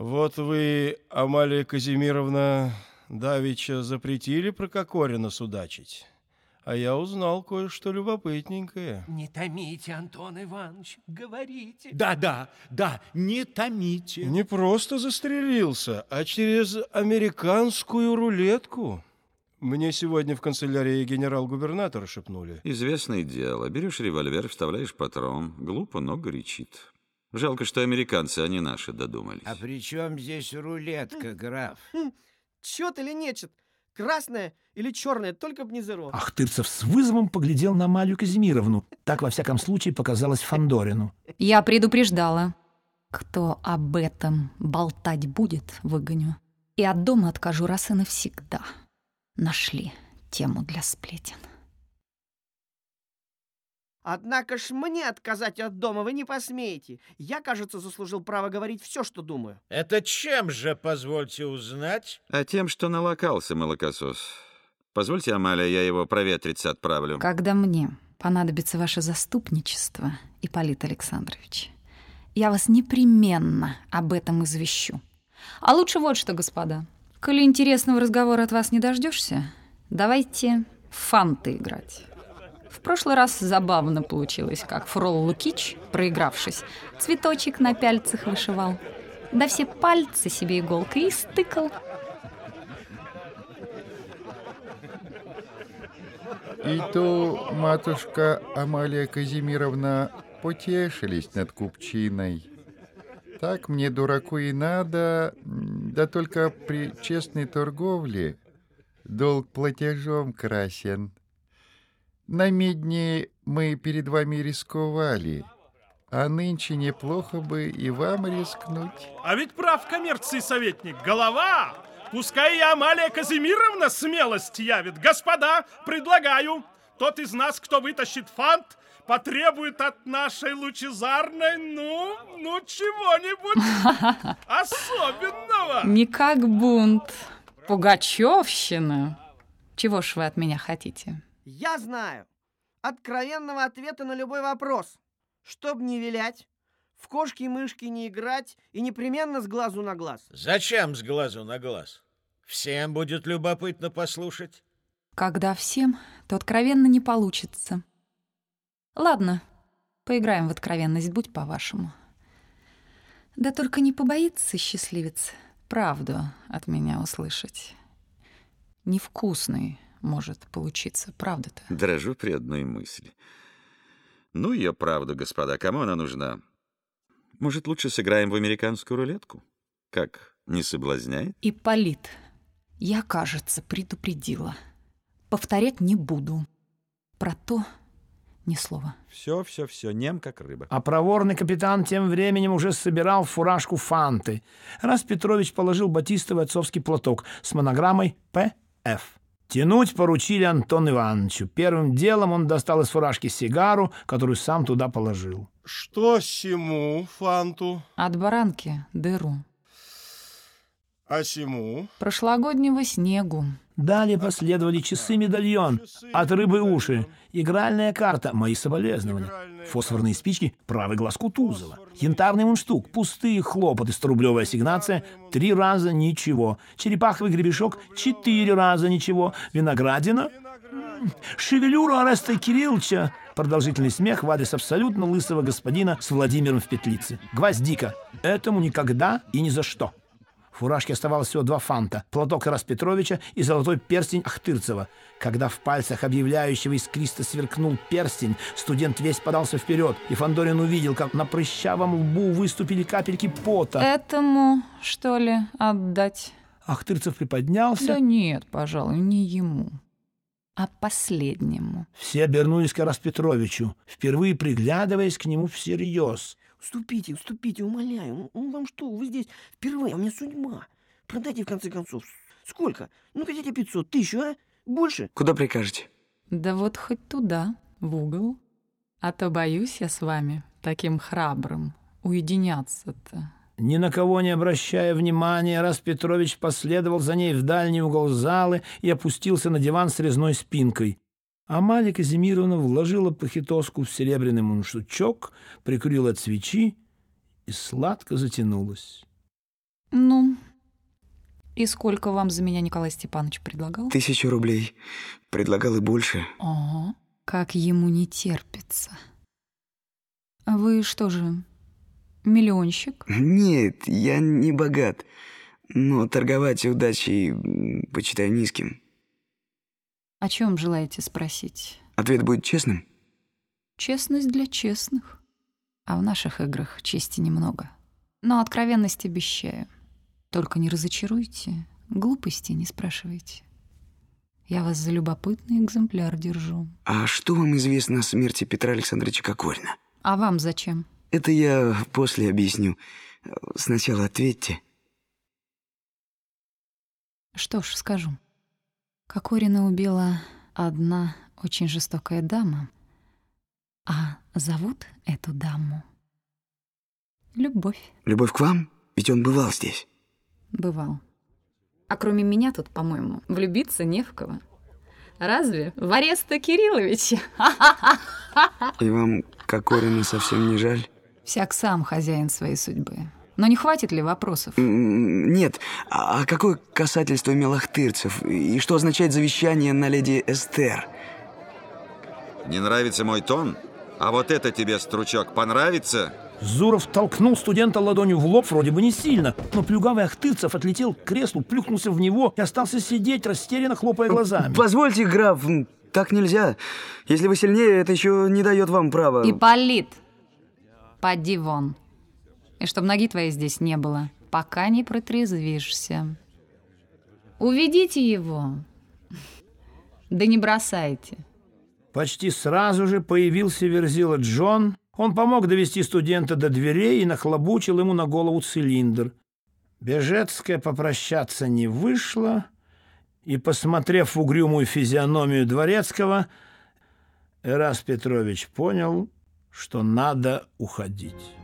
Вот вы, Амалия Казимировна, давеча запретили про Кокорина судачить. А я узнал кое-что любопытненькое. Не томите, Антон Иванович, говорите. Да, да, да, не томите. Не просто застрелился, а через американскую рулетку. Мне сегодня в канцелярии генерал-губернатора шепнули. Известное дело. Берешь револьвер, вставляешь патрон. Глупо, но горячит. Жалко, что американцы, а не наши, додумались. А при чем здесь рулетка, граф? Чет или нечет? Красное или черное, только б не зеро. Ахтырцев с вызовом поглядел на Малю Казимировну. Так, во всяком случае, показалось Фандорину. Я предупреждала. Кто об этом болтать будет, выгоню. И от дома откажу раз и навсегда. Нашли тему для сплетен. Однако ж мне отказать от дома вы не посмеете. Я, кажется, заслужил право говорить все, что думаю. Это чем же, позвольте узнать? А тем, что налокался молокосос. Позвольте, Амалия, я его проветриться отправлю. Когда мне понадобится ваше заступничество, Ипполит Александрович, я вас непременно об этом извещу. А лучше вот что, господа. Коли интересного разговора от вас не дождешься, давайте фанты играть. В прошлый раз забавно получилось, как Фрол Лукич, проигравшись, цветочек на пяльцах вышивал. Да все пальцы себе иголкой и стыкал. И то, матушка Амалия Казимировна, потешились над купчиной. Так мне, дураку, и надо, да только при честной торговле долг платежом красен. На медне мы перед вами рисковали, а нынче неплохо бы и вам рискнуть. А ведь прав коммерции советник, голова! Пускай и Амалия Казимировна смелость явит. Господа, предлагаю, тот из нас, кто вытащит фант, потребует от нашей лучезарной, ну, ну, чего-нибудь особенного. Не как бунт, пугачевщина. Чего ж вы от меня хотите? Я знаю. Откровенного ответа на любой вопрос. Чтоб не вилять, в кошки-мышки не играть и непременно с глазу на глаз. Зачем с глазу на глаз? Всем будет любопытно послушать. Когда всем, то откровенно не получится. Ладно, поиграем в откровенность, будь по-вашему. Да только не побоится счастливец правду от меня услышать. Невкусный может получиться, правда-то? Дрожу при одной мысли. Ну, ее правда, господа, кому она нужна? Может, лучше сыграем в американскую рулетку? Как, не соблазняет? Ипполит, я, кажется, предупредила. Повторять не буду. Про то ни слова. Все, все, все, нем как рыба. А проворный капитан тем временем уже собирал в фуражку фанты. Раз Петрович положил батистовый отцовский платок с монограммой «П.Ф». Тянуть поручили Антон Ивановичу. Первым делом он достал из фуражки сигару, которую сам туда положил. Что сему фанту? От баранки дыру. А сему? Прошлогоднего снегу. Далее последовали часы-медальон, от рыбы уши, игральная карта, мои соболезнования, фосфорные спички, правый глаз Кутузова, янтарный мундштук, пустые хлопоты, 100-рублевая ассигнация, три раза ничего, черепаховый гребешок, четыре раза ничего, виноградина, шевелюра Ареста Кирилловича, продолжительный смех в адрес абсолютно лысого господина с Владимиром в петлице, гвоздика, этому никогда и ни за что. В фуражке оставалось всего два фанта, платок Тарас Петровича и золотой перстень Ахтырцева. Когда в пальцах объявляющего искристо сверкнул перстень, студент весь подался вперед, и Фандорин увидел, как на прыщавом лбу выступили капельки пота. Этому, что ли, отдать? Ахтырцев приподнялся. Да нет, пожалуй, не ему, а последнему. Все обернулись к Тарас Петровичу, впервые приглядываясь к нему всерьез. Уступите, уступите, умоляю. Ну, вам что, вы здесь впервые, а у меня судьба. Продайте, в конце концов. Сколько? Ну, хотите 500, тысячу, а? Больше? Куда прикажете? Да вот хоть туда, в угол. А то боюсь я с вами, таким храбрым, уединяться-то. Ни на кого не обращая внимания, раз Петрович последовал за ней в дальний угол залы и опустился на диван с резной спинкой. Амалия Казимировна вложила похитоску в серебряный мундштучок, прикурила от свечи и сладко затянулась. Ну, и сколько вам за меня Николай Степанович предлагал? Тысячу рублей. Предлагал и больше. Ого, как ему не терпится. А вы что же, миллионщик? Нет, я не богат. Но торговать удачей, почитаю, низким. О чем желаете спросить? Ответ будет честным? Честность для честных. А в наших играх чести немного. Но откровенность обещаю. Только не разочаруйте, глупости не спрашивайте. Я вас за любопытный экземпляр держу. А что вам известно о смерти Петра Александровича Кокорина? А вам зачем? Это я после объясню. Сначала ответьте. Что ж, скажу. Кокорина убила одна очень жестокая дама, а зовут эту даму Любовь. Любовь к вам? Ведь он бывал здесь. Бывал. А кроме меня тут, по-моему, влюбиться не в кого. Разве? В Ареста Кирилловича. И вам Кокорина совсем не жаль? Всяк сам хозяин своей судьбы. Но не хватит ли вопросов? Нет. А а какое касательство имел Ахтырцев? И что означает завещание на леди Эстер? Не нравится мой тон? А вот это тебе, стручок, понравится? Зуров толкнул студента ладонью в лоб, вроде бы не сильно, но плюгавый Ахтырцев отлетел к креслу, плюхнулся в него и остался сидеть, растерянно хлопая глазами. Позвольте, граф, так нельзя. Если вы сильнее, это еще не дает вам права. Ипполит, поди вон. И чтоб ноги твоей здесь не было, пока не протрезвишься. Уведите его. Да не бросайте. Почти сразу же появился Верзила Джон. Он помог довести студента до дверей и нахлобучил ему на голову цилиндр. Бежецкая попрощаться не вышла, и, посмотрев в угрюмую физиономию Дворецкого, Эрас Петрович понял, что надо уходить.